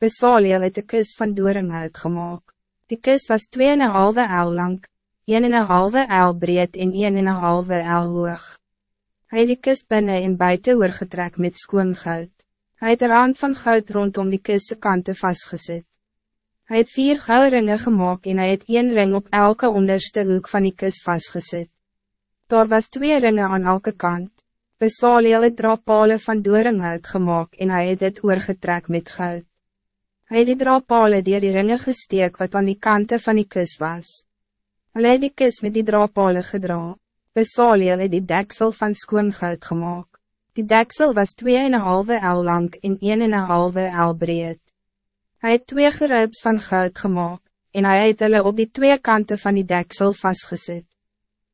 Besaliel het de kus van doringhout gemaakt. Die kus was 2,5 el lang, 1,5 el breed en 1,5 el hoog. Hij het die kus binnen en buiten oorgetrek met skoon goud. Hij het een rand van goud rondom die kusse kante vastgezet. Hij het vier goudringen gemaakt en hij het een ring op elke onderste hoek van die kus vastgezet. Daar was twee ringen aan elke kant. Besaliel het draappale van doringhout gemaakt en hij het dit oorgetrek met goud. Hij het die draappale dier die ringe gesteek wat aan die kante van die kus was. Hij het die kus met die draappale gedra. Besaliel het die deksel van skoon goud gemaakt. Die deksel was 2,5 el lang en 1,5 el breed. Hij het twee geruips van goud gemaakt, en hij het hulle op die twee kanten van die deksel vastgezet.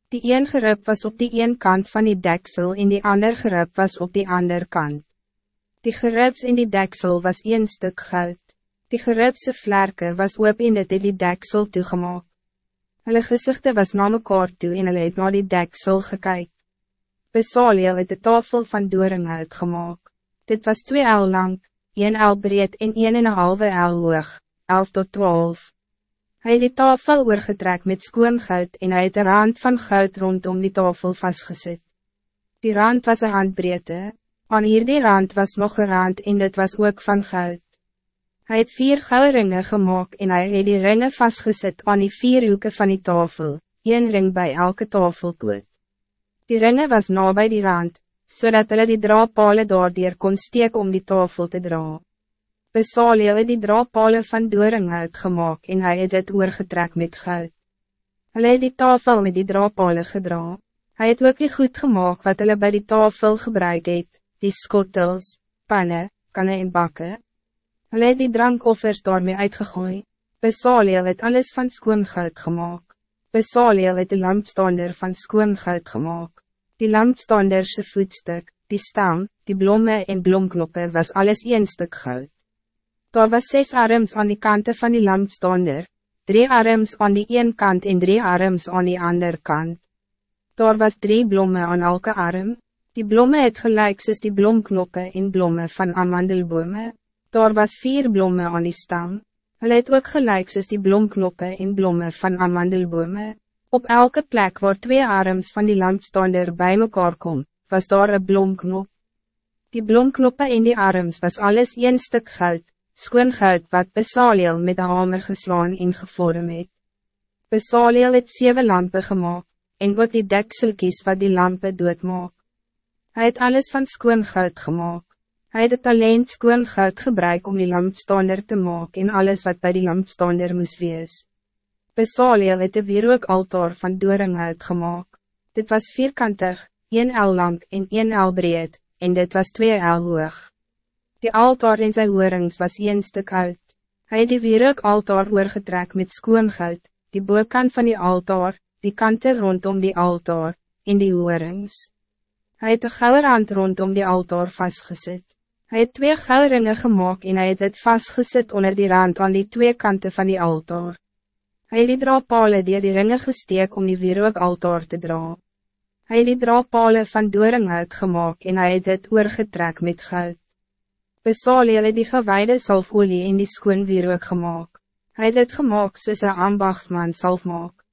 Die een gerup was op die een kant van die deksel en die ander gerup was op die ander kant. Die gerups in die deksel was een stuk goud. Die gerupse vlerke was oop en dit het die deksel toegemaak. Hulle gezichten was na mekaar toe en hulle het na die deksel gekyk. Besaliel het de tafel van doringhout gemaakt. Dit was twee el lang, een el breed en een en een halve el hoog, elf tot twaalf. Hij het die tafel oorgetrek met skoon goud en hy het een rand van goud rondom die tafel vastgezet. Die rand was een handbreedte, aan hier die rand was nog een rand en dit was ook van goud. Hij het vier gouden ringen gemaakt en hij het die ringen vastgezet aan die vier hoeken van die tafel, een ring bij elke tafelpoot. Die ringen was na bij die rand, zodat hulle die draappale daardier kon steek om die tafel te dra. Besaliel het die draappale van doringhout gemaakt en hij het dit oorgetrek met goud. Hulle het die tafel met die draappale gedra. Hij het ook die goed gemaakt wat hulle bij die tafel gebruik het, die skottels, panne, kanne en bakken. Hulle het die drankoffers daarmee uitgegooi. Besaliel het alles van skoon goud gemaakt. Besaliel het die lampstander van skoon goud gemaakt. Die lampstanderse voetstuk, die stang, die blomme en blomknoppe was alles een stuk goud. Daar was zes arms aan die kanten van die lampstander, drie arms aan die een kant en drie arms aan die ander kant. Daar was drie blomme aan elke arm, die blomme het gelijk soos die blomknoppe en blomme van amandelbome. Daar was vier blomme aan die stam. Hulle het ook gelijk soos die blomknoppe en blomme van amandelbome. Op elke plek waar twee arms van die lampstander bij mekaar kom, was daar een blomknop. Die blomknoppe en die arms was alles een stuk goud, skoon goud wat Besaliel met een hamer geslaan en gevorm het. Besaliel het zeven lampen gemaakt, en ook die dekselkies wat die lampen doodmaak. Hij het alles van skoon goud gemaakt. Hij het het alleen skoon goud gebruik om die lampstander te maken en alles wat bij die lampstander moest wees. Besaliel het de wierook altaar van doringhout gemaakt. Dit was vierkantig, een el lang en een el breed, en dit was twee el hoog. Die altaar in zijn hoorings was een stuk uit. Hij het die wierook altaar oorgetrek met skoon goud, die boekant van die altaar, die kanten rondom die altaar, in die hoorings. Hij het de gouden rand rondom die altaar vastgezet. Hij het twee goudringen gemaakt en hij het het vastgezet onder die rand aan die twee kanten van die altaar. Hij het die draappale die die ringen gesteek om die wierook altaar te dra. Hij het die draappale van doring uitgemaakt en hij het het oorgetrek met goud. Besaliel het die gewijde salfolie in die skoon wierook gemaakt. Hij het het gemaakt soos een ambachtsman salf maak.